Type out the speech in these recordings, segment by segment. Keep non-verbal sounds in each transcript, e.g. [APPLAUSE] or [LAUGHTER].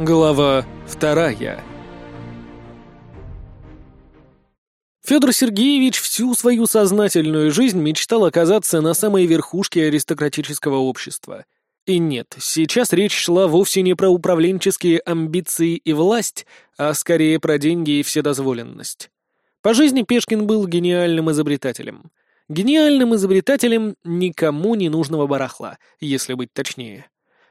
Глава вторая. Федор Сергеевич всю свою сознательную жизнь мечтал оказаться на самой верхушке аристократического общества. И нет, сейчас речь шла вовсе не про управленческие амбиции и власть, а скорее про деньги и вседозволенность. По жизни Пешкин был гениальным изобретателем. Гениальным изобретателем никому не нужного барахла, если быть точнее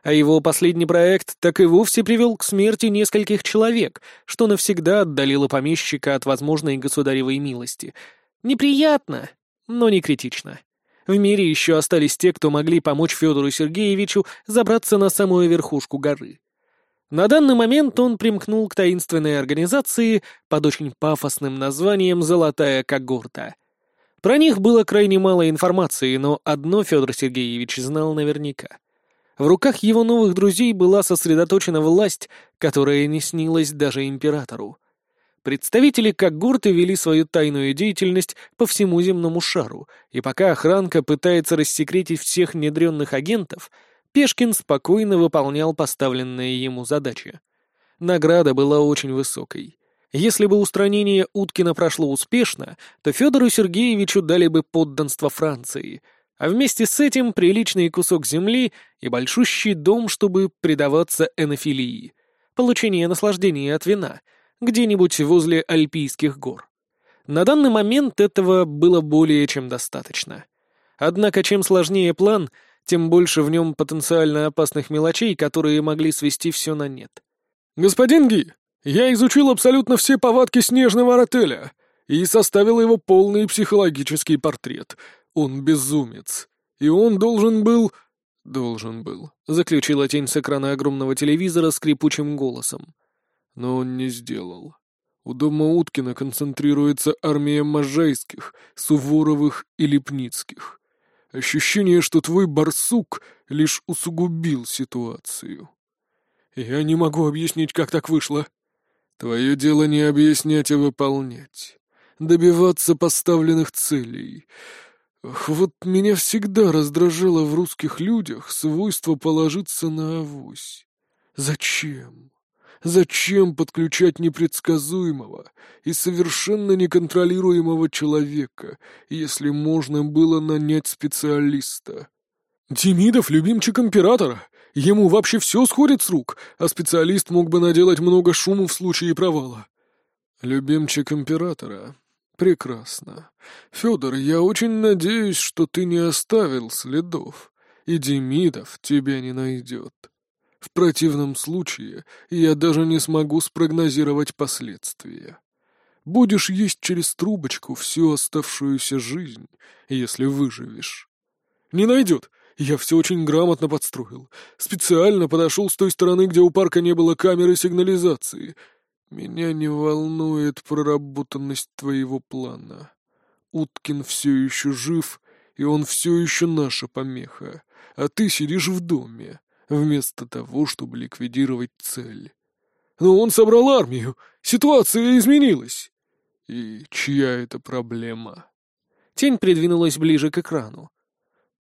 а его последний проект так и вовсе привел к смерти нескольких человек, что навсегда отдалило помещика от возможной государевой милости. Неприятно, но не критично. В мире еще остались те, кто могли помочь Федору Сергеевичу забраться на самую верхушку горы. На данный момент он примкнул к таинственной организации под очень пафосным названием «Золотая когорта». Про них было крайне мало информации, но одно Федор Сергеевич знал наверняка — в руках его новых друзей была сосредоточена власть, которая не снилась даже императору. Представители когорты вели свою тайную деятельность по всему земному шару, и пока охранка пытается рассекретить всех внедренных агентов, Пешкин спокойно выполнял поставленные ему задачи. Награда была очень высокой. Если бы устранение Уткина прошло успешно, то Федору Сергеевичу дали бы подданство Франции — а вместе с этим приличный кусок земли и большущий дом, чтобы предаваться энофилии, получение наслаждения от вина, где-нибудь возле Альпийских гор. На данный момент этого было более чем достаточно. Однако чем сложнее план, тем больше в нем потенциально опасных мелочей, которые могли свести все на нет. «Господин Ги, я изучил абсолютно все повадки снежного ротеля и составил его полный психологический портрет», он безумец. И он должен был... Должен был, заключила тень с экрана огромного телевизора скрипучим голосом. Но он не сделал. У дома Уткина концентрируется армия Можайских, Суворовых и Лепницких. Ощущение, что твой барсук лишь усугубил ситуацию. Я не могу объяснить, как так вышло. Твое дело не объяснять, а выполнять. Добиваться поставленных целей. Вот меня всегда раздражало в русских людях свойство положиться на авось. Зачем? Зачем подключать непредсказуемого и совершенно неконтролируемого человека, если можно было нанять специалиста? Демидов — любимчик императора. Ему вообще все сходит с рук, а специалист мог бы наделать много шума в случае провала. Любимчик императора «Прекрасно. Федор, я очень надеюсь, что ты не оставил следов, и Демидов тебя не найдет. В противном случае я даже не смогу спрогнозировать последствия. Будешь есть через трубочку всю оставшуюся жизнь, если выживешь». «Не найдет. Я все очень грамотно подстроил. Специально подошел с той стороны, где у парка не было камеры сигнализации». «Меня не волнует проработанность твоего плана. Уткин все еще жив, и он все еще наша помеха, а ты сидишь в доме, вместо того, чтобы ликвидировать цель. Но он собрал армию, ситуация изменилась. И чья это проблема?» Тень придвинулась ближе к экрану.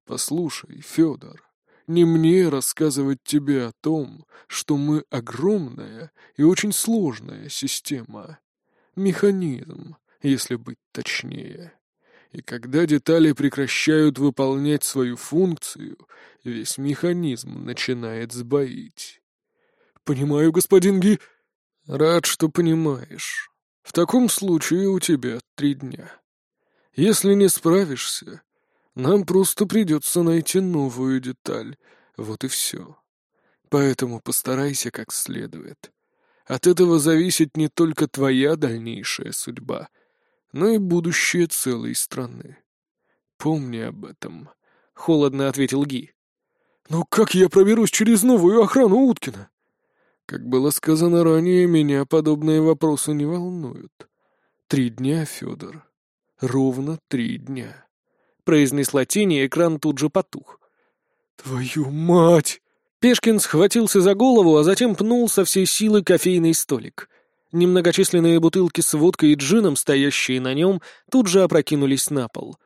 «Послушай, Федор, не мне рассказывать тебе о том, что мы огромная и очень сложная система. Механизм, если быть точнее. И когда детали прекращают выполнять свою функцию, весь механизм начинает сбоить. «Понимаю, господин Ги...» «Рад, что понимаешь. В таком случае у тебя три дня. Если не справишься, нам просто придется найти новую деталь, вот и все. Поэтому постарайся как следует. От этого зависит не только твоя дальнейшая судьба, но и будущее целой страны. Помни об этом, — холодно ответил Ги. «Но как я проберусь через новую охрану Уткина?» Как было сказано ранее, меня подобные вопросы не волнуют. Три дня, Федор. Ровно три дня произнесла тень, и экран тут же потух. «Твою мать!» Пешкин схватился за голову, а затем пнул со всей силы кофейный столик. Немногочисленные бутылки с водкой и джином, стоящие на нем, тут же опрокинулись на пол.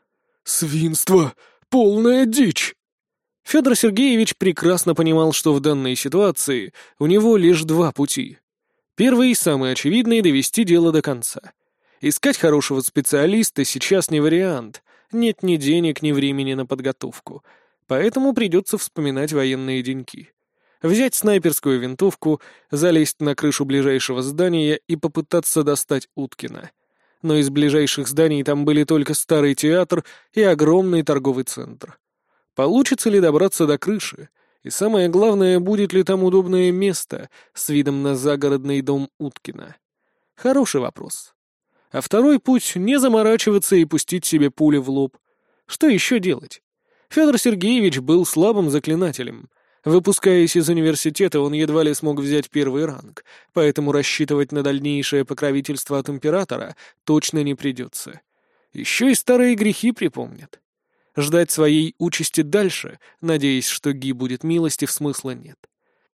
«Свинство! Полная дичь!» Федор Сергеевич прекрасно понимал, что в данной ситуации у него лишь два пути. Первый и самый очевидный — довести дело до конца. Искать хорошего специалиста сейчас не вариант. Нет ни денег, ни времени на подготовку. Поэтому придется вспоминать военные деньки. Взять снайперскую винтовку, залезть на крышу ближайшего здания и попытаться достать Уткина. Но из ближайших зданий там были только старый театр и огромный торговый центр. Получится ли добраться до крыши? И самое главное, будет ли там удобное место с видом на загородный дом Уткина? Хороший вопрос. А второй путь — не заморачиваться и пустить себе пули в лоб. Что еще делать? Федор Сергеевич был слабым заклинателем. Выпускаясь из университета, он едва ли смог взять первый ранг, поэтому рассчитывать на дальнейшее покровительство от императора точно не придется. Еще и старые грехи припомнят. Ждать своей участи дальше, надеясь, что Ги будет милости, в смысла нет.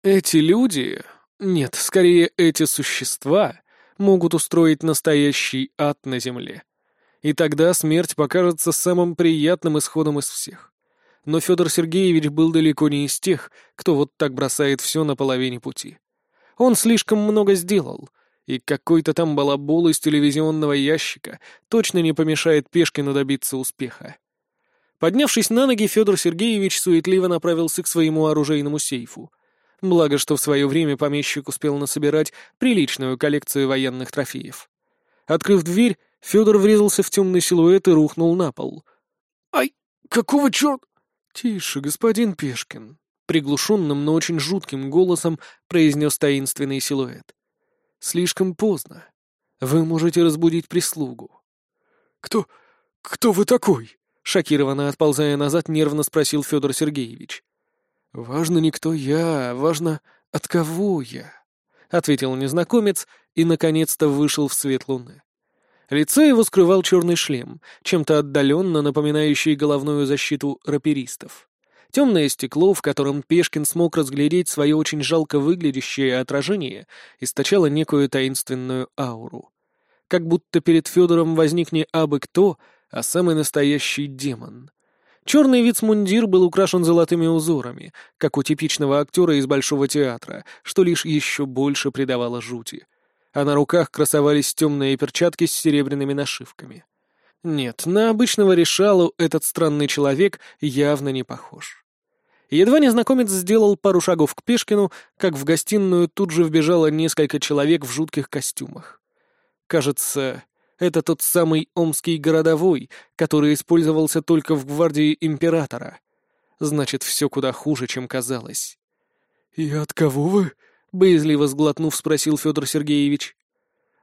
Эти люди... Нет, скорее, эти существа могут устроить настоящий ад на земле. И тогда смерть покажется самым приятным исходом из всех. Но Федор Сергеевич был далеко не из тех, кто вот так бросает все на половине пути. Он слишком много сделал, и какой-то там балабол из телевизионного ящика точно не помешает Пешкину добиться успеха. Поднявшись на ноги, Федор Сергеевич суетливо направился к своему оружейному сейфу. Благо, что в свое время помещик успел насобирать приличную коллекцию военных трофеев. Открыв дверь, Федор врезался в темный силуэт и рухнул на пол. «Ай, какого черт?» «Тише, господин Пешкин», — приглушенным, но очень жутким голосом произнес таинственный силуэт. «Слишком поздно. Вы можете разбудить прислугу». «Кто... кто вы такой?» Шокированно отползая назад, нервно спросил Федор Сергеевич. «Важно не кто я, важно, от кого я», — ответил незнакомец и, наконец-то, вышел в свет луны. Лицо его скрывал черный шлем, чем-то отдаленно напоминающий головную защиту раперистов. Темное стекло, в котором Пешкин смог разглядеть свое очень жалко выглядящее отражение, источало некую таинственную ауру. Как будто перед Федором возник не абы кто, а самый настоящий демон. Черный вицмундир был украшен золотыми узорами, как у типичного актера из Большого театра, что лишь еще больше придавало жути. А на руках красовались темные перчатки с серебряными нашивками. Нет, на обычного решалу этот странный человек явно не похож. Едва незнакомец сделал пару шагов к Пешкину, как в гостиную тут же вбежало несколько человек в жутких костюмах. Кажется, это тот самый омский городовой, который использовался только в гвардии императора. Значит, все куда хуже, чем казалось. «И от кого вы?» — боязливо сглотнув, спросил Федор Сергеевич.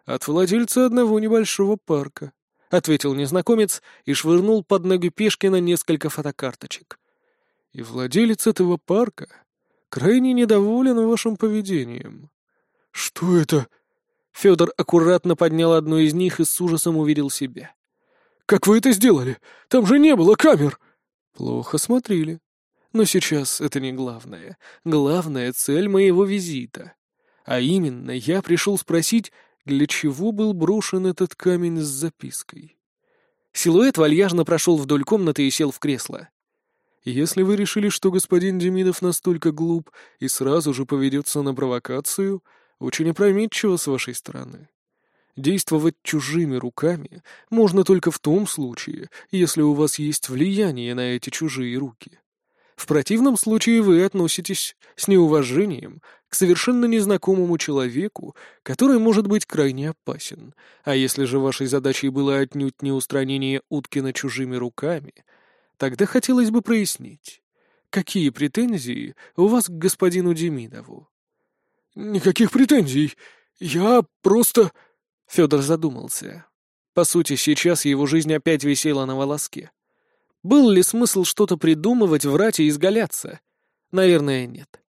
«От владельца одного небольшого парка», — ответил незнакомец и швырнул под ноги Пешкина несколько фотокарточек. «И владелец этого парка крайне недоволен вашим поведением». «Что это?» Федор аккуратно поднял одну из них и с ужасом увидел себя. «Как вы это сделали? Там же не было камер!» «Плохо смотрели. Но сейчас это не главное. Главная цель моего визита. А именно, я пришел спросить, для чего был брошен этот камень с запиской». Силуэт вальяжно прошел вдоль комнаты и сел в кресло. «Если вы решили, что господин Демидов настолько глуп и сразу же поведется на провокацию, очень опрометчиво с вашей стороны. Действовать чужими руками можно только в том случае, если у вас есть влияние на эти чужие руки. В противном случае вы относитесь с неуважением к совершенно незнакомому человеку, который может быть крайне опасен. А если же вашей задачей было отнюдь не устранение Уткина чужими руками, тогда хотелось бы прояснить, какие претензии у вас к господину Демидову. «Никаких претензий. Я просто...» Федор задумался. По сути, сейчас его жизнь опять висела на волоске. Был ли смысл что-то придумывать, врать и изгаляться? Наверное, нет.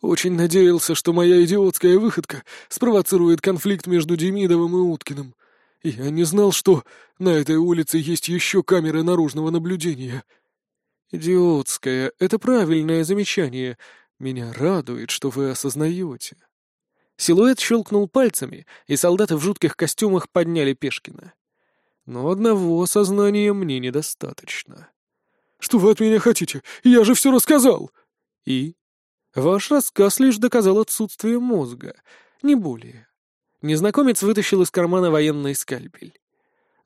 Очень надеялся, что моя идиотская выходка спровоцирует конфликт между Демидовым и Уткиным. Я не знал, что на этой улице есть еще камеры наружного наблюдения. Идиотская — это правильное замечание, меня радует, что вы осознаете. Силуэт щелкнул пальцами, и солдаты в жутких костюмах подняли Пешкина. Но одного осознания мне недостаточно. Что вы от меня хотите? Я же все рассказал!» «И?» «Ваш рассказ лишь доказал отсутствие мозга, не более». Незнакомец вытащил из кармана военный скальпель.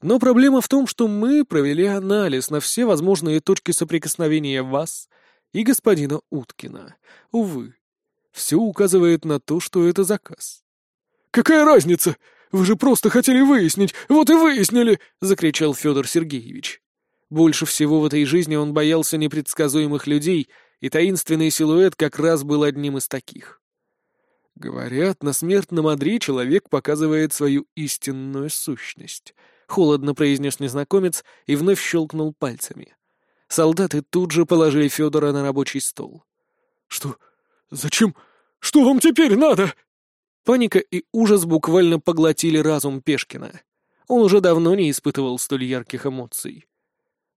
Но проблема в том, что мы провели анализ на все возможные точки соприкосновения вас и господина Уткина. Увы, все указывает на то, что это заказ. «Какая разница? Вы же просто хотели выяснить, вот и выяснили!» — закричал Федор Сергеевич. Больше всего в этой жизни он боялся непредсказуемых людей, и таинственный силуэт как раз был одним из таких. Говорят, на смертном одре человек показывает свою истинную сущность —— холодно произнес незнакомец и вновь щелкнул пальцами. Солдаты тут же положили Федора на рабочий стол. «Что? Зачем? Что вам теперь надо?» Паника и ужас буквально поглотили разум Пешкина. Он уже давно не испытывал столь ярких эмоций.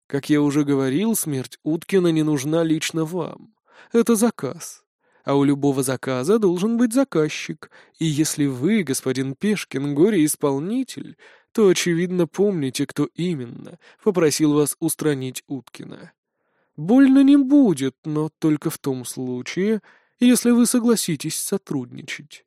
«Как я уже говорил, смерть Уткина не нужна лично вам. Это заказ а у любого заказа должен быть заказчик, и если вы, господин Пешкин, горе-исполнитель, то, очевидно, помните, кто именно попросил вас устранить Уткина. Больно не будет, но только в том случае, если вы согласитесь сотрудничать.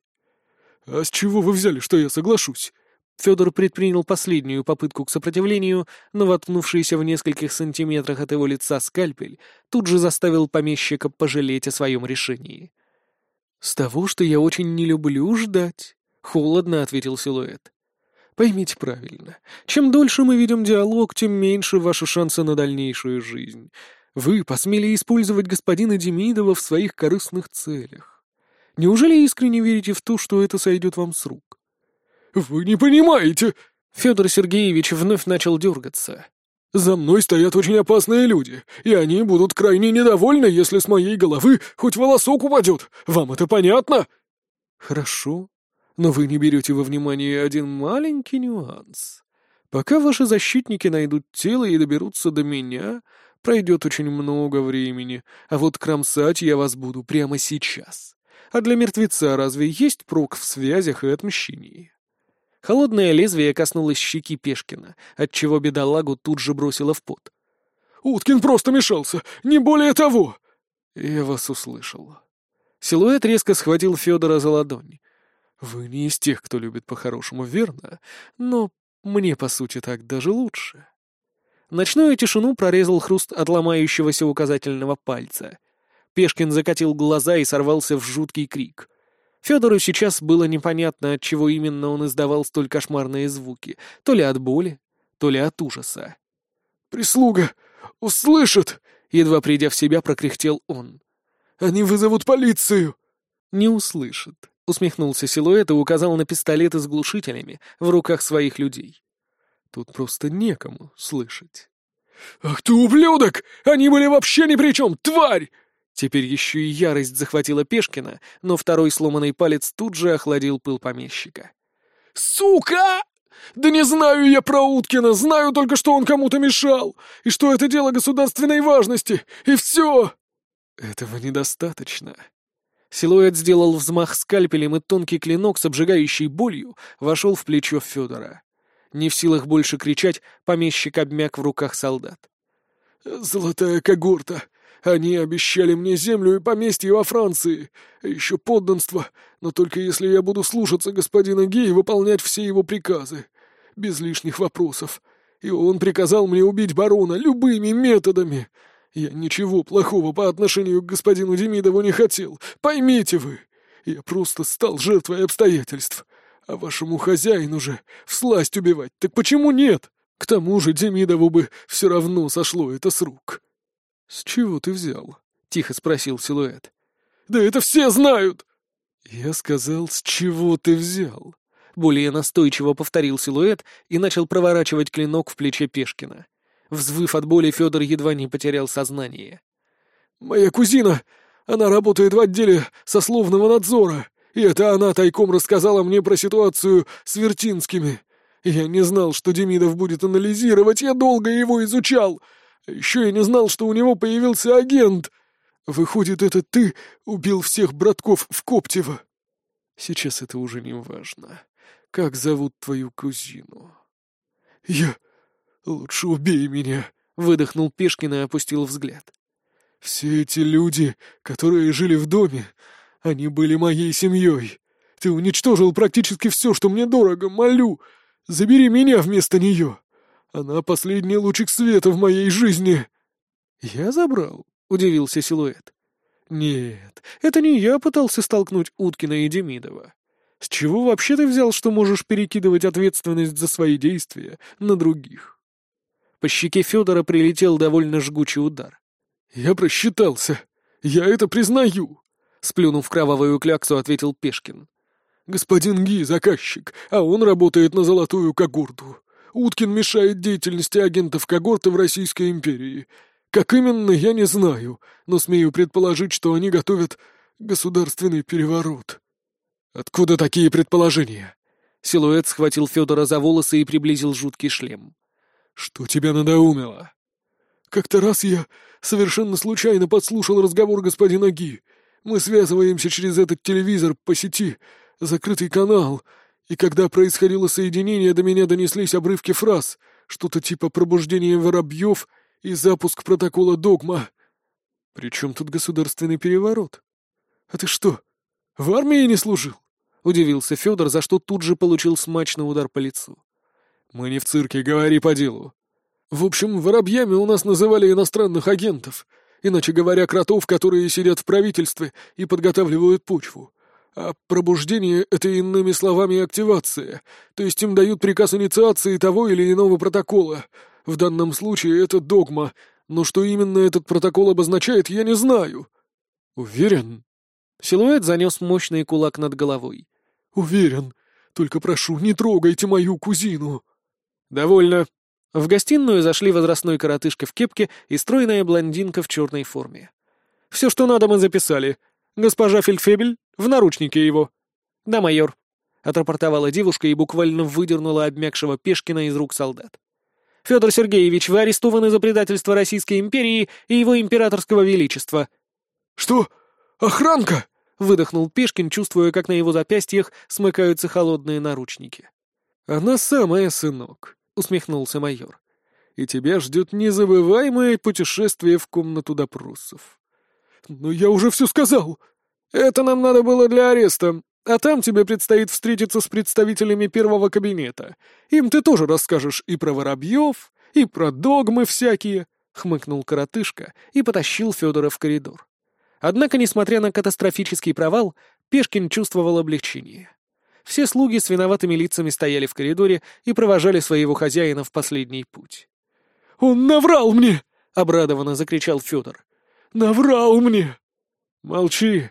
«А с чего вы взяли, что я соглашусь?» Федор предпринял последнюю попытку к сопротивлению, но воткнувшийся в нескольких сантиметрах от его лица скальпель тут же заставил помещика пожалеть о своем решении. «С того, что я очень не люблю ждать», — холодно ответил силуэт. «Поймите правильно, чем дольше мы ведем диалог, тем меньше ваши шансы на дальнейшую жизнь. Вы посмели использовать господина Демидова в своих корыстных целях. Неужели искренне верите в то, что это сойдет вам с рук? «Вы не понимаете!» Федор Сергеевич вновь начал дергаться. «За мной стоят очень опасные люди, и они будут крайне недовольны, если с моей головы хоть волосок упадет. Вам это понятно?» «Хорошо, но вы не берете во внимание один маленький нюанс. Пока ваши защитники найдут тело и доберутся до меня, пройдет очень много времени, а вот кромсать я вас буду прямо сейчас. А для мертвеца разве есть прок в связях и отмщении?» Холодное лезвие коснулось щеки Пешкина, отчего бедолагу тут же бросило в пот. «Уткин просто мешался, не более того!» «Я вас услышал». Силуэт резко схватил Федора за ладонь. «Вы не из тех, кто любит по-хорошему, верно? Но мне, по сути, так даже лучше». Ночную тишину прорезал хруст отломающегося указательного пальца. Пешкин закатил глаза и сорвался в жуткий крик — Федору сейчас было непонятно, от чего именно он издавал столь кошмарные звуки, то ли от боли, то ли от ужаса. «Прислуга! Услышат!» — едва придя в себя, прокряхтел он. «Они вызовут полицию!» «Не услышат», — усмехнулся силуэт и указал на пистолеты с глушителями в руках своих людей. «Тут просто некому слышать». «Ах ты ублюдок! Они были вообще ни при чем, тварь!» Теперь еще и ярость захватила Пешкина, но второй сломанный палец тут же охладил пыл помещика. «Сука! Да не знаю я про Уткина, знаю только, что он кому-то мешал, и что это дело государственной важности, и все!» «Этого недостаточно». Силуэт сделал взмах скальпелем, и тонкий клинок с обжигающей болью вошел в плечо Федора. Не в силах больше кричать, помещик обмяк в руках солдат. «Золотая когорта! Они обещали мне землю и поместье во Франции, а еще подданство, но только если я буду слушаться господина Гей и выполнять все его приказы, без лишних вопросов. И он приказал мне убить барона любыми методами. Я ничего плохого по отношению к господину Демидову не хотел, поймите вы. Я просто стал жертвой обстоятельств. А вашему хозяину же всласть убивать, так почему нет? К тому же Демидову бы все равно сошло это с рук». «С чего ты взял?» — тихо спросил силуэт. «Да это все знают!» «Я сказал, с чего ты взял?» Более настойчиво повторил силуэт и начал проворачивать клинок в плече Пешкина. Взвыв от боли, Федор едва не потерял сознание. «Моя кузина! Она работает в отделе сословного надзора, и это она тайком рассказала мне про ситуацию с Вертинскими. Я не знал, что Демидов будет анализировать, я долго его изучал, еще я не знал, что у него появился агент. Выходит, это ты убил всех братков в Коптево. Сейчас это уже не важно. Как зовут твою кузину? Я... Лучше убей меня, выдохнул Пешкин и опустил взгляд. «Все эти люди, которые жили в доме, они были моей семьей. Ты уничтожил практически все, что мне дорого, молю. Забери меня вместо нее. Она последний лучик света в моей жизни». «Я забрал?» — удивился силуэт. «Нет, это не я пытался столкнуть Уткина и Демидова. С чего вообще ты взял, что можешь перекидывать ответственность за свои действия на других?» По щеке Федора прилетел довольно жгучий удар. «Я просчитался. Я это признаю!» Сплюнув кровавую кляксу, ответил Пешкин. «Господин Ги — заказчик, а он работает на золотую когорту. Уткин мешает деятельности агентов когорты в Российской империи. Как именно, я не знаю, но смею предположить, что они готовят государственный переворот». «Откуда такие предположения?» Силуэт схватил Федора за волосы и приблизил жуткий шлем. «Что тебя надоумило?» «Как-то раз я совершенно случайно подслушал разговор господина Ги. Мы связываемся через этот телевизор по сети, закрытый канал, и когда происходило соединение, до меня донеслись обрывки фраз, что-то типа пробуждения воробьев и запуск протокола «Догма». «При чем тут государственный переворот? А ты что, в армии не служил?» — удивился Федор, за что тут же получил смачный удар по лицу. «Мы не в цирке, говори по делу. В общем, воробьями у нас называли иностранных агентов, иначе говоря, кротов, которые сидят в правительстве и подготавливают почву. А пробуждение — это, иными словами, активация, то есть им дают приказ инициации того или иного протокола. В данном случае это догма, но что именно этот протокол обозначает, я не знаю. Уверен? Силуэт занес мощный кулак над головой. Уверен. Только прошу, не трогайте мою кузину. Довольно. В гостиную зашли возрастной коротышка в кепке и стройная блондинка в черной форме. «Все, что надо, мы записали. Госпожа Фельдфебель, в наручнике его». «Да, майор», — отрапортовала девушка и буквально выдернула обмякшего Пешкина из рук солдат. «Федор Сергеевич, вы арестованы за предательство Российской империи и его императорского величества». «Что? Охранка?» — выдохнул Пешкин, чувствуя, как на его запястьях смыкаются холодные наручники. «Она самая, сынок», усмехнулся майор. «И тебя ждет незабываемое путешествие в комнату допросов». «Но я уже все сказал!» «Это нам надо было для ареста, а там тебе предстоит встретиться с представителями первого кабинета. Им ты тоже расскажешь и про воробьев, и про догмы всякие», — хмыкнул коротышка и потащил Федора в коридор. Однако, несмотря на катастрофический провал, Пешкин чувствовал облегчение. Все слуги с виноватыми лицами стояли в коридоре и провожали своего хозяина в последний путь. «Он наврал мне!» — обрадованно закричал Федор. «Наврал мне!» «Молчи!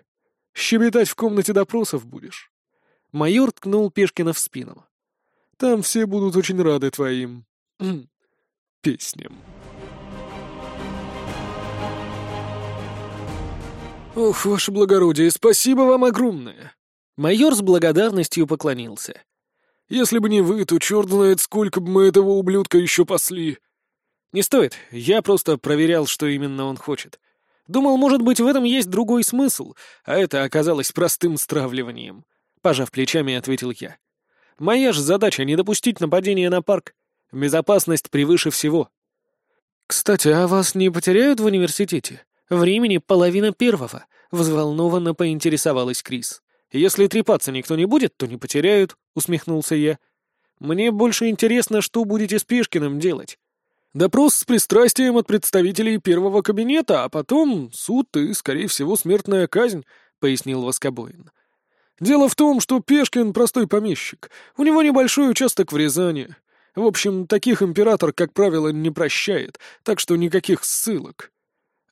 Щебетать в комнате допросов будешь!» Майор ткнул Пешкина в спину. «Там все будут очень рады твоим... песням». «Ох, ваше благородие, спасибо вам огромное!» Майор с благодарностью поклонился. «Если бы не вы, то черт знает, сколько бы мы этого ублюдка еще пасли!» «Не стоит, я просто проверял, что именно он хочет. Думал, может быть, в этом есть другой смысл, а это оказалось простым стравливанием», — пожав плечами, ответил я. «Моя же задача — не допустить нападения на парк. Безопасность превыше всего». «Кстати, а вас не потеряют в университете? Времени половина первого», — взволнованно поинтересовалась Крис. «Если трепаться никто не будет, то не потеряют», — усмехнулся я. «Мне больше интересно, что будете с Пешкиным делать. Допрос с пристрастием от представителей первого кабинета, а потом суд и, скорее всего, смертная казнь», — пояснил Воскобоин. «Дело в том, что Пешкин — простой помещик. У него небольшой участок в Рязани. В общем, таких император, как правило, не прощает, так что никаких ссылок.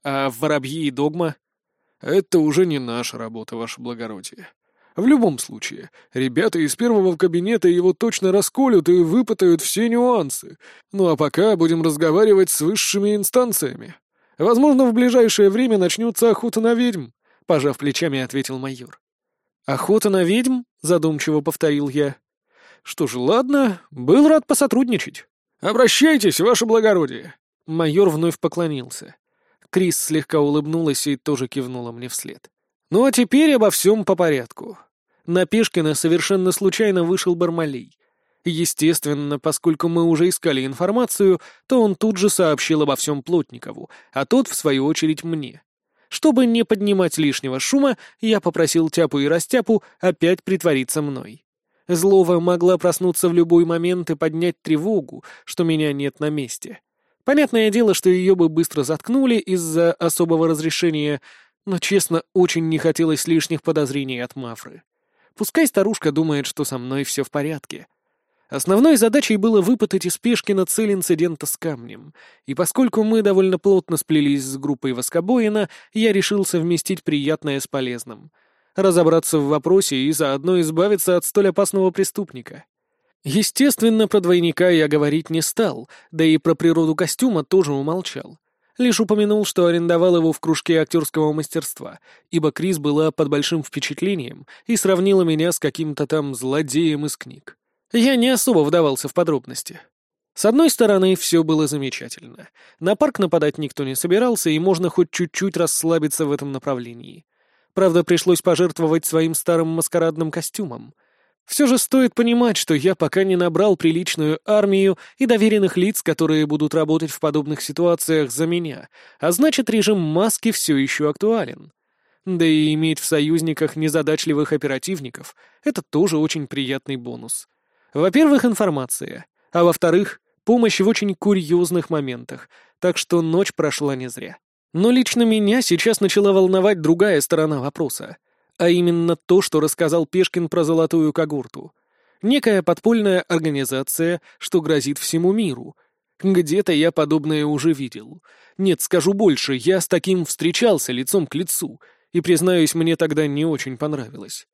А воробьи и догма — это уже не наша работа, ваше благородие. В любом случае, ребята из первого кабинета его точно расколют и выпытают все нюансы. Ну а пока будем разговаривать с высшими инстанциями. Возможно, в ближайшее время начнется охота на ведьм, — пожав плечами, ответил майор. «Охота на ведьм?» — задумчиво повторил я. «Что ж, ладно, был рад посотрудничать. Обращайтесь, ваше благородие!» Майор вновь поклонился. Крис слегка улыбнулась и тоже кивнула мне вслед. «Ну а теперь обо всем по порядку. На Пешкина совершенно случайно вышел Бармалей. Естественно, поскольку мы уже искали информацию, то он тут же сообщил обо всем Плотникову, а тот, в свою очередь, мне. Чтобы не поднимать лишнего шума, я попросил Тяпу и Растяпу опять притвориться мной. Злова могла проснуться в любой момент и поднять тревогу, что меня нет на месте. Понятное дело, что ее бы быстро заткнули из-за особого разрешения, но, честно, очень не хотелось лишних подозрений от Мафры. Пускай старушка думает, что со мной все в порядке. Основной задачей было выпытать из Пешкина цель инцидента с камнем, и поскольку мы довольно плотно сплелись с группой Воскобоина, я решил совместить приятное с полезным. Разобраться в вопросе и заодно избавиться от столь опасного преступника. Естественно, про двойника я говорить не стал, да и про природу костюма тоже умолчал. Лишь упомянул, что арендовал его в кружке актерского мастерства, ибо Крис была под большим впечатлением и сравнила меня с каким-то там злодеем из книг. Я не особо вдавался в подробности. С одной стороны, все было замечательно. На парк нападать никто не собирался, и можно хоть чуть-чуть расслабиться в этом направлении. Правда, пришлось пожертвовать своим старым маскарадным костюмом. Все же стоит понимать, что я пока не набрал приличную армию и доверенных лиц, которые будут работать в подобных ситуациях за меня, а значит, режим маски все еще актуален. Да и иметь в союзниках незадачливых оперативников — это тоже очень приятный бонус. Во-первых, информация, а во-вторых, помощь в очень курьезных моментах, так что ночь прошла не зря. Но лично меня сейчас начала волновать другая сторона вопроса, а именно то, что рассказал Пешкин про золотую когорту. Некая подпольная организация, что грозит всему миру. Где-то я подобное уже видел. Нет, скажу больше, я с таким встречался лицом к лицу, и, признаюсь, мне тогда не очень понравилось.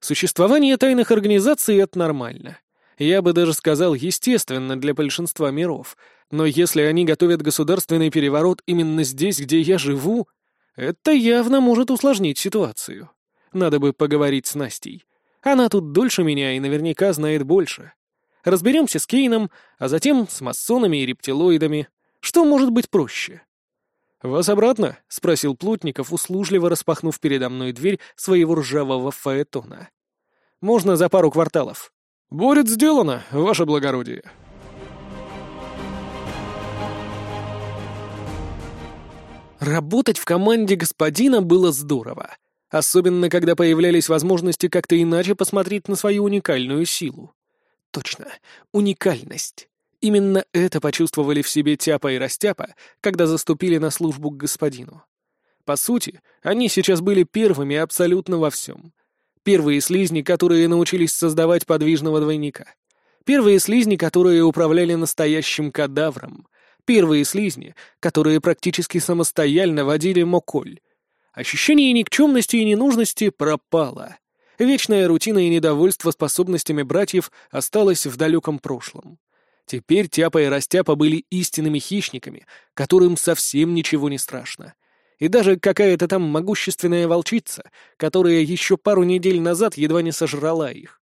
Существование тайных организаций — это нормально. Я бы даже сказал, естественно для большинства миров. Но если они готовят государственный переворот именно здесь, где я живу, это явно может усложнить ситуацию. Надо бы поговорить с Настей. Она тут дольше меня и наверняка знает больше. Разберемся с Кейном, а затем с масонами и рептилоидами. Что может быть проще? «Вас обратно?» — спросил Плотников, услужливо распахнув передо мной дверь своего ржавого фаэтона. «Можно за пару кварталов?» «Будет сделано, ваше благородие». Работать в команде господина было здорово. Особенно, когда появлялись возможности как-то иначе посмотреть на свою уникальную силу. Точно, уникальность. Именно это почувствовали в себе Тяпа и Растяпа, когда заступили на службу к господину. По сути, они сейчас были первыми абсолютно во всем. Первые слизни, которые научились создавать подвижного двойника. Первые слизни, которые управляли настоящим кадавром. Первые слизни, которые практически самостоятельно водили моколь. Ощущение никчемности и ненужности пропало. Вечная рутина и недовольство способностями братьев осталось в далеком прошлом. Теперь Тяпа и Растяпа были истинными хищниками, которым совсем ничего не страшно и даже какая-то там могущественная волчица, которая еще пару недель назад едва не сожрала их.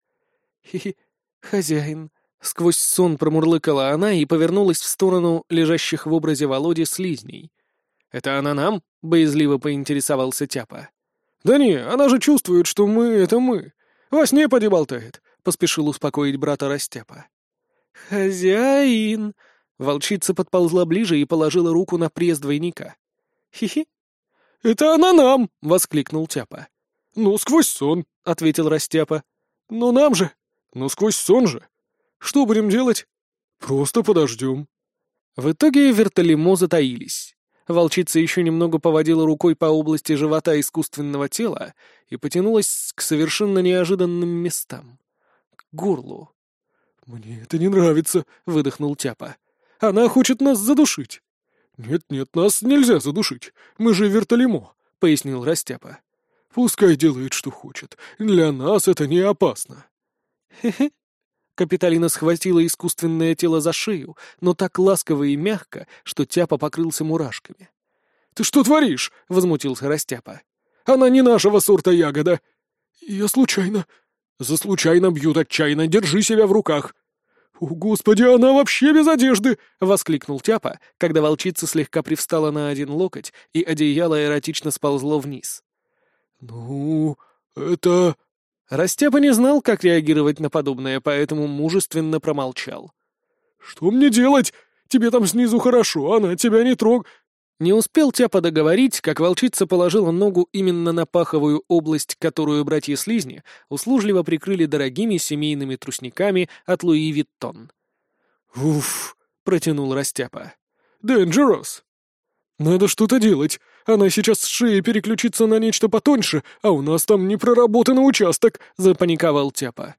«Хи-хи, хозяин», — сквозь сон промурлыкала она и повернулась в сторону лежащих в образе Володи слизней. «Это она нам?» — боязливо поинтересовался Тяпа. «Да не, она же чувствует, что мы — это мы. Во сне поди болтает», — поспешил успокоить брата Растяпа. «Хозяин!» Волчица подползла ближе и положила руку на пресс двойника. «Хи-хи, «Это она нам!» — воскликнул Тяпа. «Ну, сквозь сон», — ответил Растяпа. «Но нам же! Ну, сквозь сон же! Что будем делать?» «Просто подождем». В итоге вертолемо затаились. Волчица еще немного поводила рукой по области живота искусственного тела и потянулась к совершенно неожиданным местам. К горлу. «Мне это не нравится», — выдохнул Тяпа. «Она хочет нас задушить». «Нет-нет, нас нельзя задушить. Мы же вертолемо», — пояснил Растяпа. «Пускай делает, что хочет. Для нас это не опасно». «Хе-хе». [LAUGHS] Капиталина схватила искусственное тело за шею, но так ласково и мягко, что Тяпа покрылся мурашками. «Ты что творишь?» — возмутился Растяпа. «Она не нашего сорта ягода». «Я случайно». «За случайно бьют отчаянно. Держи себя в руках». «О, господи, она вообще без одежды!» — воскликнул Тяпа, когда волчица слегка привстала на один локоть, и одеяло эротично сползло вниз. «Ну, это...» Растяпа не знал, как реагировать на подобное, поэтому мужественно промолчал. «Что мне делать? Тебе там снизу хорошо, она тебя не трог...» Не успел Тяпа договорить, как волчица положила ногу именно на паховую область, которую братья-слизни услужливо прикрыли дорогими семейными трусниками от Луи Виттон. «Уф!» — протянул Растяпа. «Dangerous!» «Надо что-то делать. Она сейчас с шеи переключится на нечто потоньше, а у нас там не проработанный участок», — запаниковал Тяпа.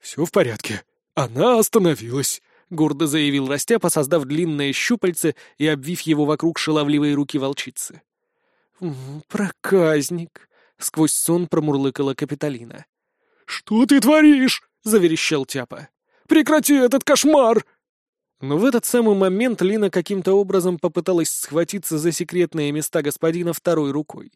«Все в порядке. Она остановилась гордо заявил Растяпа, создав длинное щупальце и обвив его вокруг шаловливой руки волчицы. «Проказник!» — сквозь сон промурлыкала Капитолина. «Что ты творишь?» — заверещал Тяпа. «Прекрати этот кошмар!» Но в этот самый момент Лина каким-то образом попыталась схватиться за секретные места господина второй рукой.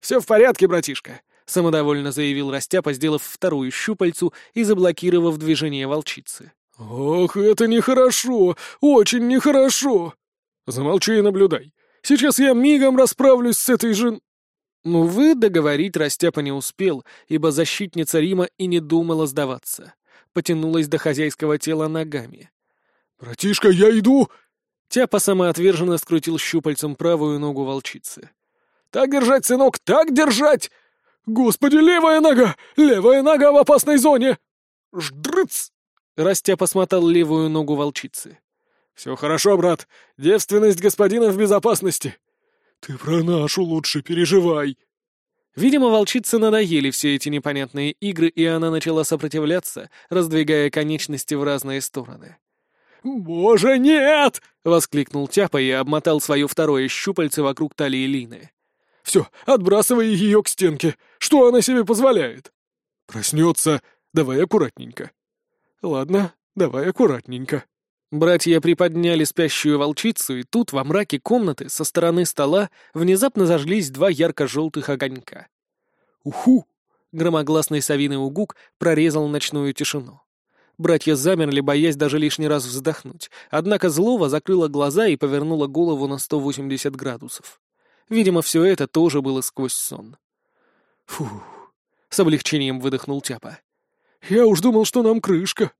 «Все в порядке, братишка», — самодовольно заявил Растяпа, сделав вторую щупальцу и заблокировав движение волчицы. «Ох, это нехорошо! Очень нехорошо!» «Замолчи и наблюдай. Сейчас я мигом расправлюсь с этой жен...» Но вы договорить Растяпа не успел, ибо защитница Рима и не думала сдаваться. Потянулась до хозяйского тела ногами. «Братишка, я иду!» Тяпа самоотверженно скрутил щупальцем правую ногу волчицы. «Так держать, сынок, так держать! Господи, левая нога! Левая нога в опасной зоне! Ждрыц!» Растя посмотал левую ногу волчицы. «Все хорошо, брат. Девственность господина в безопасности. Ты про нашу лучше переживай». Видимо, волчице надоели все эти непонятные игры, и она начала сопротивляться, раздвигая конечности в разные стороны. «Боже, нет!» — воскликнул Тяпа и обмотал свое второе щупальце вокруг талии Лины. «Все, отбрасывай ее к стенке. Что она себе позволяет?» «Проснется. Давай аккуратненько». «Ладно, давай аккуратненько». Братья приподняли спящую волчицу, и тут во мраке комнаты со стороны стола внезапно зажглись два ярко-желтых огонька. «Уху!» — громогласный совиный угук прорезал ночную тишину. Братья замерли, боясь даже лишний раз вздохнуть, однако Злова закрыла глаза и повернула голову на 180 градусов. Видимо, все это тоже было сквозь сон. «Фух!» — с облегчением выдохнул Тяпа. Я уж думал, что нам крышка».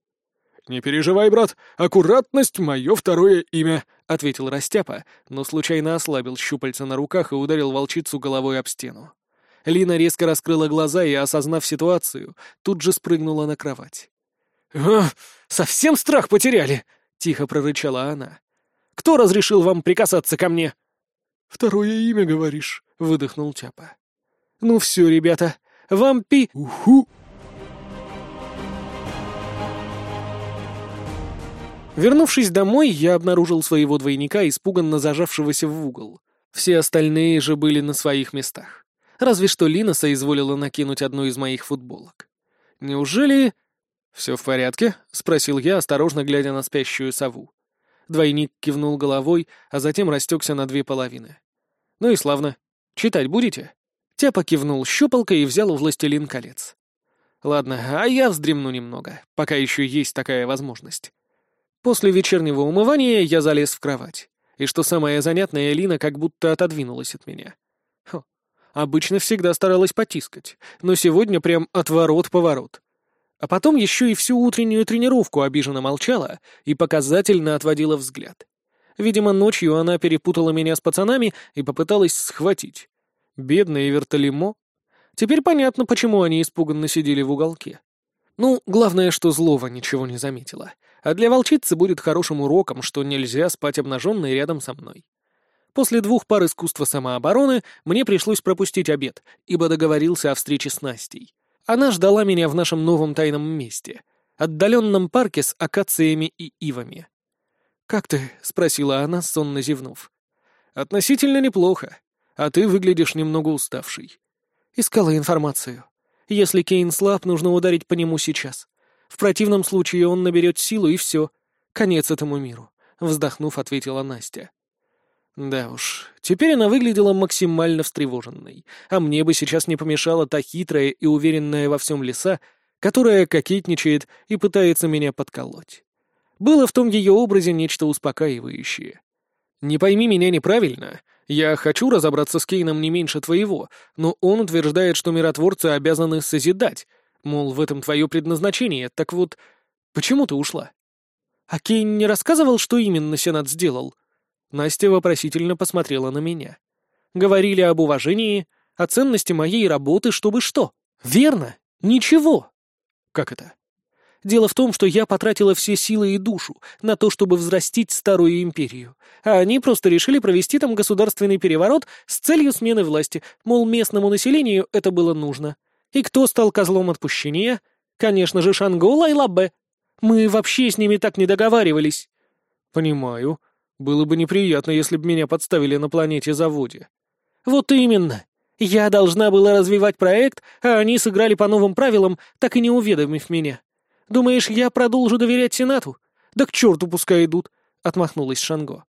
«Не переживай, брат, аккуратность — мое второе имя», — ответил Растяпа, но случайно ослабил щупальца на руках и ударил волчицу головой об стену. Лина резко раскрыла глаза и, осознав ситуацию, тут же спрыгнула на кровать. «А, совсем страх потеряли?» — тихо прорычала она. «Кто разрешил вам прикасаться ко мне?» «Второе имя, говоришь?» — выдохнул Тяпа. «Ну все, ребята, вампи...» «Уху!» Вернувшись домой, я обнаружил своего двойника, испуганно зажавшегося в угол. Все остальные же были на своих местах. Разве что Лина соизволила накинуть одну из моих футболок. Неужели... «Все в порядке?» — спросил я, осторожно глядя на спящую сову. Двойник кивнул головой, а затем растекся на две половины. «Ну и славно. Читать будете?» Тяпа кивнул щупалкой и взял у властелин колец. «Ладно, а я вздремну немного, пока еще есть такая возможность». После вечернего умывания я залез в кровать. И что самое занятное, Лина как будто отодвинулась от меня. Хо. Обычно всегда старалась потискать, но сегодня прям отворот-поворот. А потом еще и всю утреннюю тренировку обиженно молчала и показательно отводила взгляд. Видимо, ночью она перепутала меня с пацанами и попыталась схватить. Бедные вертолемо. Теперь понятно, почему они испуганно сидели в уголке. Ну, главное, что злого ничего не заметила. А для волчицы будет хорошим уроком, что нельзя спать обнаженной рядом со мной. После двух пар искусства самообороны мне пришлось пропустить обед, ибо договорился о встрече с Настей. Она ждала меня в нашем новом тайном месте — отдаленном парке с акациями и ивами. «Как ты?» — спросила она, сонно зевнув. «Относительно неплохо. А ты выглядишь немного уставший». Искала информацию. Если Кейн слаб, нужно ударить по нему сейчас. В противном случае он наберет силу, и все. Конец этому миру», — вздохнув, ответила Настя. Да уж, теперь она выглядела максимально встревоженной, а мне бы сейчас не помешала та хитрая и уверенная во всем лиса, которая кокетничает и пытается меня подколоть. Было в том ее образе нечто успокаивающее. Не пойми меня неправильно, я хочу разобраться с Кейном не меньше твоего, но он утверждает, что миротворцы обязаны созидать, Мол, в этом твое предназначение, так вот, почему ты ушла? А Кейн не рассказывал, что именно Сенат сделал? Настя вопросительно посмотрела на меня. Говорили об уважении, о ценности моей работы, чтобы что? Верно, ничего. Как это? Дело в том, что я потратила все силы и душу на то, чтобы взрастить старую империю, а они просто решили провести там государственный переворот с целью смены власти, мол, местному населению это было нужно. И кто стал козлом отпущения? Конечно же, Шанго Лабе. Мы вообще с ними так не договаривались. Понимаю. Было бы неприятно, если бы меня подставили на планете-заводе. Вот именно. Я должна была развивать проект, а они сыграли по новым правилам, так и не уведомив меня. Думаешь, я продолжу доверять Сенату? Да к черту пускай идут!» — отмахнулась Шанго.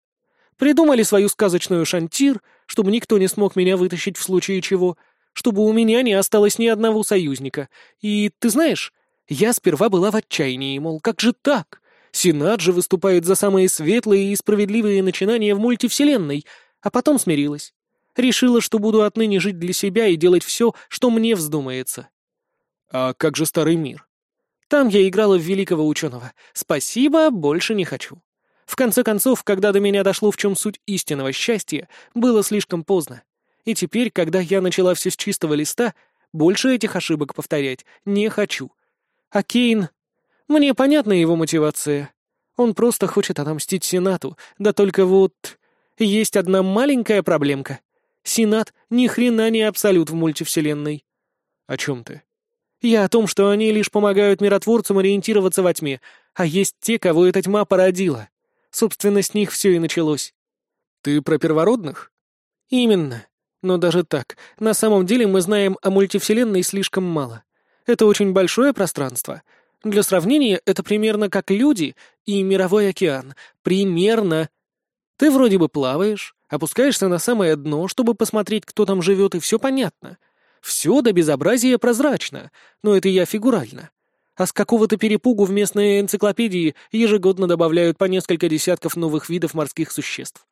«Придумали свою сказочную шантир, чтобы никто не смог меня вытащить в случае чего, чтобы у меня не осталось ни одного союзника. И, ты знаешь, я сперва была в отчаянии, мол, как же так? Сенат же выступает за самые светлые и справедливые начинания в мультивселенной, а потом смирилась. Решила, что буду отныне жить для себя и делать все, что мне вздумается. А как же старый мир? Там я играла в великого ученого. Спасибо, больше не хочу. В конце концов, когда до меня дошло, в чем суть истинного счастья, было слишком поздно. И теперь, когда я начала все с чистого листа, больше этих ошибок повторять не хочу. А Кейн... Мне понятна его мотивация. Он просто хочет отомстить Сенату, да только вот... Есть одна маленькая проблемка. Сенат ни хрена не абсолют в мультивселенной. О чем ты? Я о том, что они лишь помогают миротворцам ориентироваться во тьме, а есть те, кого эта тьма породила. Собственно, с них все и началось. Ты про первородных? Именно. Но даже так, на самом деле мы знаем о мультивселенной слишком мало. Это очень большое пространство. Для сравнения, это примерно как люди и мировой океан. Примерно. Ты вроде бы плаваешь, опускаешься на самое дно, чтобы посмотреть, кто там живет, и все понятно — все до безобразия прозрачно, но это я фигурально. А с какого-то перепугу в местные энциклопедии ежегодно добавляют по несколько десятков новых видов морских существ.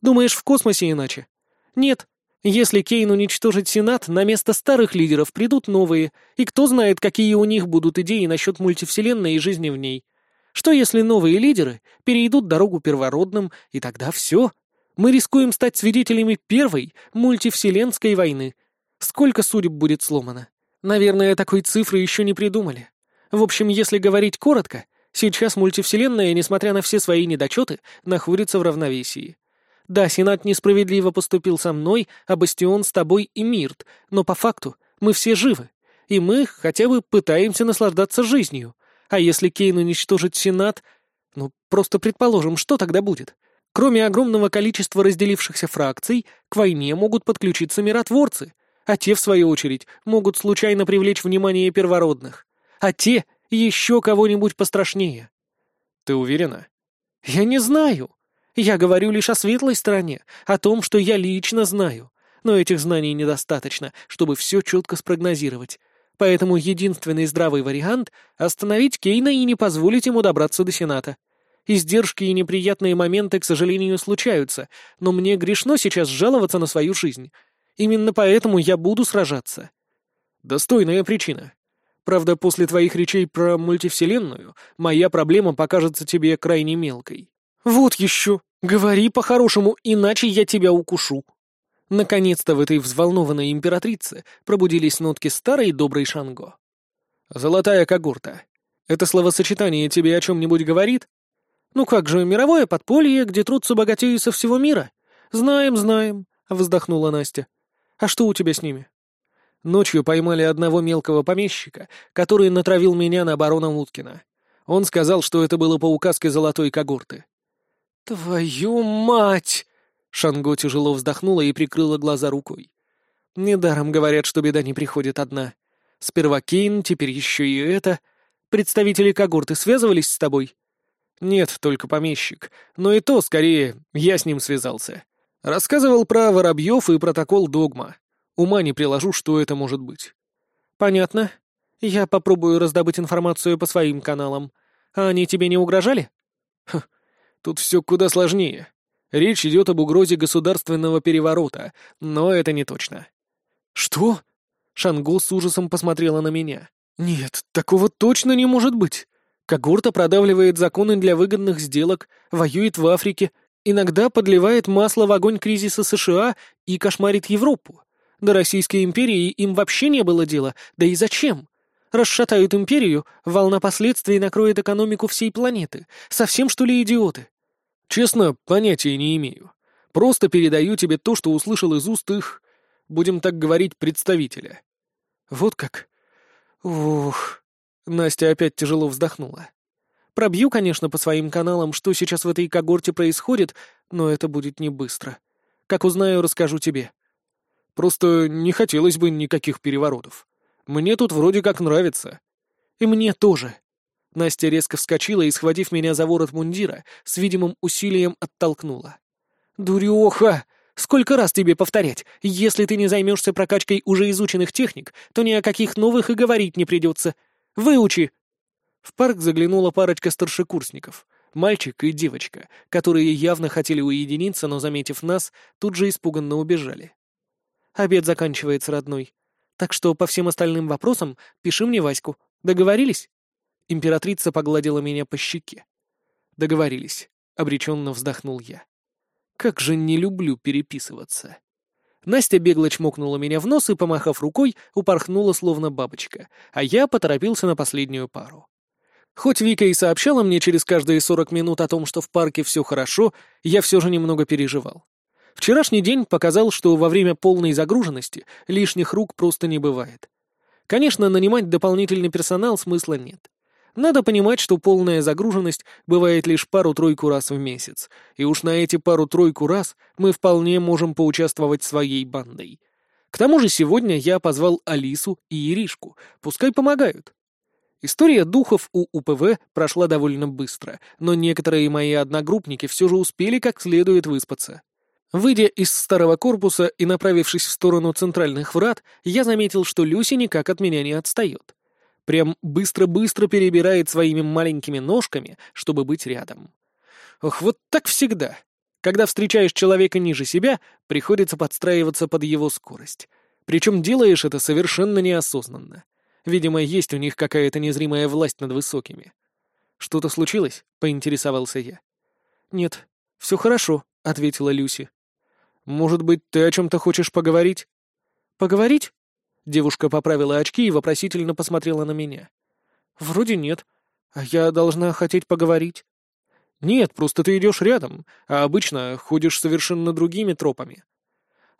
Думаешь, в космосе иначе? Нет. Если Кейн уничтожит Сенат, на место старых лидеров придут новые, и кто знает, какие у них будут идеи насчет мультивселенной и жизни в ней. Что если новые лидеры перейдут дорогу первородным, и тогда все? Мы рискуем стать свидетелями первой мультивселенской войны — Сколько судеб будет сломано? Наверное, такой цифры еще не придумали. В общем, если говорить коротко, сейчас мультивселенная, несмотря на все свои недочеты, находится в равновесии. Да, Сенат несправедливо поступил со мной, а Бастион с тобой и Мирт, но по факту мы все живы, и мы хотя бы пытаемся наслаждаться жизнью. А если Кейн уничтожит Сенат, ну, просто предположим, что тогда будет? Кроме огромного количества разделившихся фракций, к войне могут подключиться миротворцы — а те, в свою очередь, могут случайно привлечь внимание первородных, а те — еще кого-нибудь пострашнее. Ты уверена? Я не знаю. Я говорю лишь о светлой стороне, о том, что я лично знаю. Но этих знаний недостаточно, чтобы все четко спрогнозировать. Поэтому единственный здравый вариант — остановить Кейна и не позволить ему добраться до Сената. Издержки и неприятные моменты, к сожалению, случаются, но мне грешно сейчас жаловаться на свою жизнь. Именно поэтому я буду сражаться. Достойная причина. Правда, после твоих речей про мультивселенную, моя проблема покажется тебе крайне мелкой. Вот еще. Говори по-хорошему, иначе я тебя укушу. Наконец-то в этой взволнованной императрице пробудились нотки старой доброй Шанго. «Золотая когорта. Это словосочетание тебе о чем-нибудь говорит?» «Ну как же, мировое подполье, где трудятся богатеи со всего мира? Знаем, знаем», — вздохнула Настя. А что у тебя с ними?» Ночью поймали одного мелкого помещика, который натравил меня на барона Уткина. Он сказал, что это было по указке золотой когорты. «Твою мать!» Шанго тяжело вздохнула и прикрыла глаза рукой. «Недаром говорят, что беда не приходит одна. Сперва Кейн, теперь еще и это. Представители когорты связывались с тобой?» «Нет, только помещик. Но и то, скорее, я с ним связался. Рассказывал про Воробьев и протокол Догма. Ума не приложу, что это может быть. Понятно. Я попробую раздобыть информацию по своим каналам. А они тебе не угрожали? Ха, тут все куда сложнее. Речь идет об угрозе государственного переворота, но это не точно. Что? Шангу с ужасом посмотрела на меня. Нет, такого точно не может быть. Когорта продавливает законы для выгодных сделок, воюет в Африке, иногда подливает масло в огонь кризиса США и кошмарит Европу. До Российской империи им вообще не было дела, да и зачем? Расшатают империю, волна последствий накроет экономику всей планеты. Совсем что ли идиоты? Честно, понятия не имею. Просто передаю тебе то, что услышал из уст их, будем так говорить, представителя. Вот как? Ух. Настя опять тяжело вздохнула. Пробью, конечно, по своим каналам, что сейчас в этой когорте происходит, но это будет не быстро. Как узнаю, расскажу тебе. Просто не хотелось бы никаких переворотов. Мне тут вроде как нравится. И мне тоже. Настя резко вскочила и, схватив меня за ворот мундира, с видимым усилием оттолкнула. «Дурёха! Сколько раз тебе повторять? Если ты не займешься прокачкой уже изученных техник, то ни о каких новых и говорить не придется. Выучи!» В парк заглянула парочка старшекурсников, мальчик и девочка, которые явно хотели уединиться, но, заметив нас, тут же испуганно убежали. «Обед заканчивается, родной. Так что по всем остальным вопросам пиши мне Ваську. Договорились?» Императрица погладила меня по щеке. «Договорились», — обреченно вздохнул я. «Как же не люблю переписываться». Настя бегло чмокнула меня в нос и, помахав рукой, упорхнула словно бабочка, а я поторопился на последнюю пару. Хоть Вика и сообщала мне через каждые сорок минут о том, что в парке все хорошо, я все же немного переживал. Вчерашний день показал, что во время полной загруженности лишних рук просто не бывает. Конечно, нанимать дополнительный персонал смысла нет. Надо понимать, что полная загруженность бывает лишь пару-тройку раз в месяц, и уж на эти пару-тройку раз мы вполне можем поучаствовать своей бандой. К тому же сегодня я позвал Алису и Иришку, пускай помогают. История духов у УПВ прошла довольно быстро, но некоторые мои одногруппники все же успели как следует выспаться. Выйдя из старого корпуса и направившись в сторону центральных врат, я заметил, что Люси никак от меня не отстает. Прям быстро-быстро перебирает своими маленькими ножками, чтобы быть рядом. Ох, вот так всегда. Когда встречаешь человека ниже себя, приходится подстраиваться под его скорость. Причем делаешь это совершенно неосознанно. Видимо, есть у них какая-то незримая власть над высокими. «Что-то случилось?» — поинтересовался я. «Нет, все хорошо», — ответила Люси. «Может быть, ты о чем-то хочешь поговорить?» «Поговорить? Девушка поправила очки и вопросительно посмотрела на меня. «Вроде нет. А я должна хотеть поговорить». «Нет, просто ты идешь рядом, а обычно ходишь совершенно другими тропами».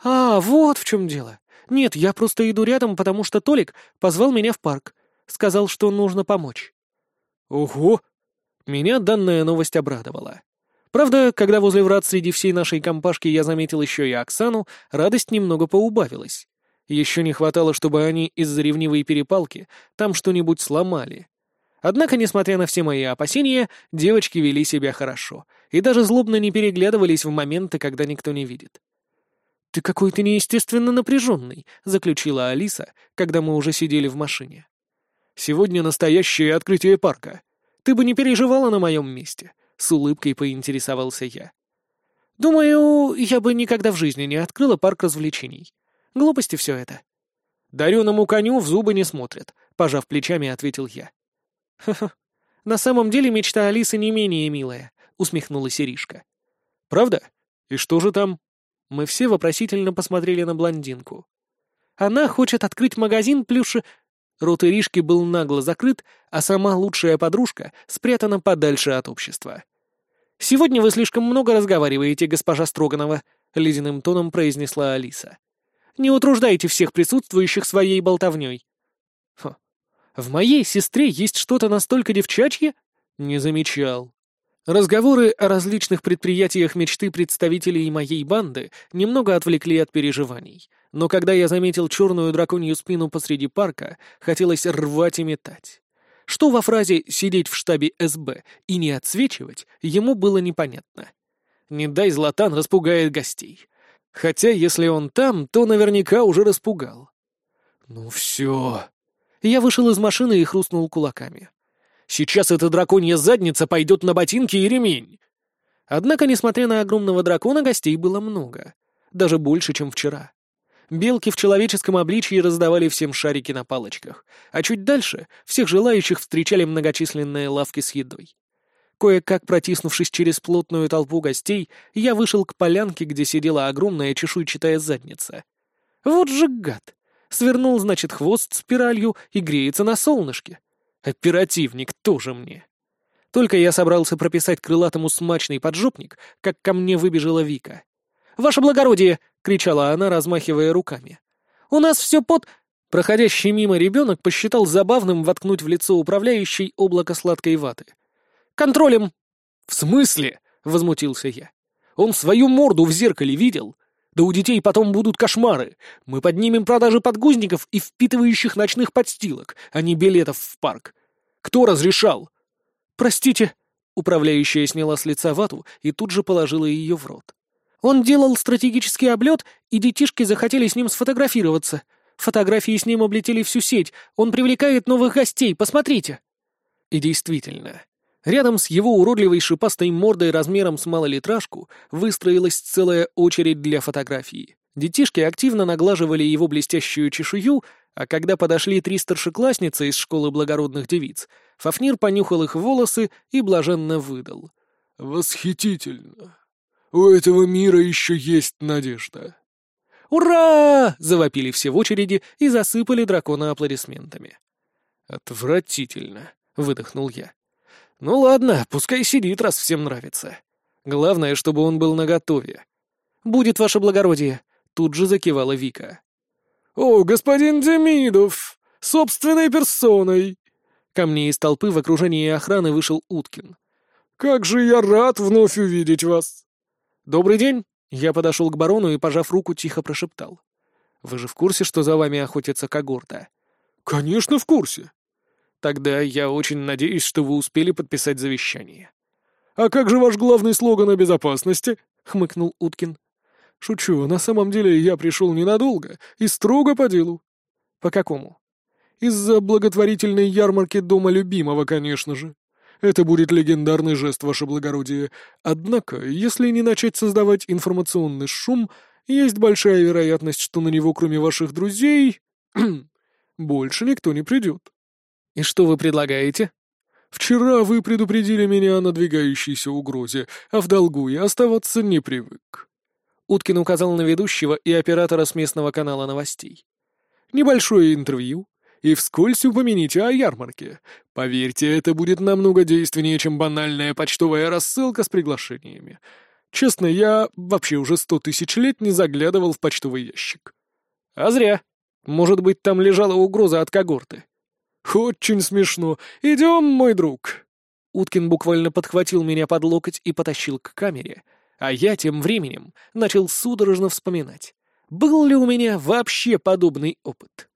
«А, вот в чем дело. Нет, я просто иду рядом, потому что Толик позвал меня в парк. Сказал, что нужно помочь». «Ого!» Меня данная новость обрадовала. Правда, когда возле врат среди всей нашей компашки я заметил еще и Оксану, радость немного поубавилась. Еще не хватало, чтобы они из-за ревнивой перепалки там что-нибудь сломали. Однако, несмотря на все мои опасения, девочки вели себя хорошо и даже злобно не переглядывались в моменты, когда никто не видит. «Ты какой-то неестественно напряженный», — заключила Алиса, когда мы уже сидели в машине. «Сегодня настоящее открытие парка. Ты бы не переживала на моем месте», — с улыбкой поинтересовался я. «Думаю, я бы никогда в жизни не открыла парк развлечений. Глупости все это. Дареному коню в зубы не смотрят, пожав плечами, ответил я. Ха-ха. На самом деле мечта Алисы не менее милая, усмехнулась Иришка. Правда? И что же там? Мы все вопросительно посмотрели на блондинку. Она хочет открыть магазин плюши... Рот Иришки был нагло закрыт, а сама лучшая подружка спрятана подальше от общества. «Сегодня вы слишком много разговариваете, госпожа Строганова», — ледяным тоном произнесла Алиса. Не утруждайте всех присутствующих своей болтовней. В моей сестре есть что-то настолько девчачье? Не замечал. Разговоры о различных предприятиях мечты представителей моей банды немного отвлекли от переживаний, но когда я заметил черную драконью спину посреди парка, хотелось рвать и метать. Что во фразе «сидеть в штабе СБ» и не отсвечивать, ему было непонятно. Не дай Златан распугает гостей. Хотя, если он там, то наверняка уже распугал. «Ну все». Я вышел из машины и хрустнул кулаками. «Сейчас эта драконья задница пойдет на ботинки и ремень». Однако, несмотря на огромного дракона, гостей было много. Даже больше, чем вчера. Белки в человеческом обличии раздавали всем шарики на палочках, а чуть дальше всех желающих встречали многочисленные лавки с едой. Кое-как протиснувшись через плотную толпу гостей, я вышел к полянке, где сидела огромная чешуйчатая задница. Вот же гад! Свернул, значит, хвост спиралью и греется на солнышке. Оперативник тоже мне. Только я собрался прописать крылатому смачный поджопник, как ко мне выбежала Вика. «Ваше благородие!» — кричала она, размахивая руками. «У нас все под...» Проходящий мимо ребенок посчитал забавным воткнуть в лицо управляющей облако сладкой ваты. «Контролем!» «В смысле?» — возмутился я. «Он свою морду в зеркале видел? Да у детей потом будут кошмары. Мы поднимем продажи подгузников и впитывающих ночных подстилок, а не билетов в парк. Кто разрешал?» «Простите», — управляющая сняла с лица вату и тут же положила ее в рот. Он делал стратегический облет, и детишки захотели с ним сфотографироваться. Фотографии с ним облетели всю сеть. Он привлекает новых гостей, посмотрите. И действительно, рядом с его уродливой шипастой мордой размером с малолитражку выстроилась целая очередь для фотографии. Детишки активно наглаживали его блестящую чешую, а когда подошли три старшеклассницы из школы благородных девиц, Фафнир понюхал их волосы и блаженно выдал. «Восхитительно! У этого мира еще есть надежда. «Ура!» — завопили все в очереди и засыпали дракона аплодисментами. «Отвратительно», — выдохнул я. «Ну ладно, пускай сидит, раз всем нравится. Главное, чтобы он был наготове». «Будет, ваше благородие», — тут же закивала Вика. «О, господин Демидов! Собственной персоной!» Ко мне из толпы в окружении охраны вышел Уткин. «Как же я рад вновь увидеть вас!» «Добрый день!» Я подошел к барону и, пожав руку, тихо прошептал. «Вы же в курсе, что за вами охотится когорта?» «Конечно, в курсе!» «Тогда я очень надеюсь, что вы успели подписать завещание». «А как же ваш главный слоган о безопасности?» — хмыкнул Уткин. «Шучу, на самом деле я пришел ненадолго и строго по делу». «По какому?» «Из-за благотворительной ярмарки Дома Любимого, конечно же. Это будет легендарный жест, ваше благородие. Однако, если не начать создавать информационный шум, есть большая вероятность, что на него, кроме ваших друзей, [CLEARS THROAT] больше никто не придет. И что вы предлагаете? Вчера вы предупредили меня о надвигающейся угрозе, а в долгу я оставаться не привык. Уткин указал на ведущего и оператора с местного канала новостей. Небольшое интервью, и вскользь упомяните о ярмарке. Поверьте, это будет намного действеннее, чем банальная почтовая рассылка с приглашениями. Честно, я вообще уже сто тысяч лет не заглядывал в почтовый ящик. А зря. Может быть, там лежала угроза от когорты. Очень смешно. Идем, мой друг. Уткин буквально подхватил меня под локоть и потащил к камере, а я тем временем начал судорожно вспоминать, был ли у меня вообще подобный опыт.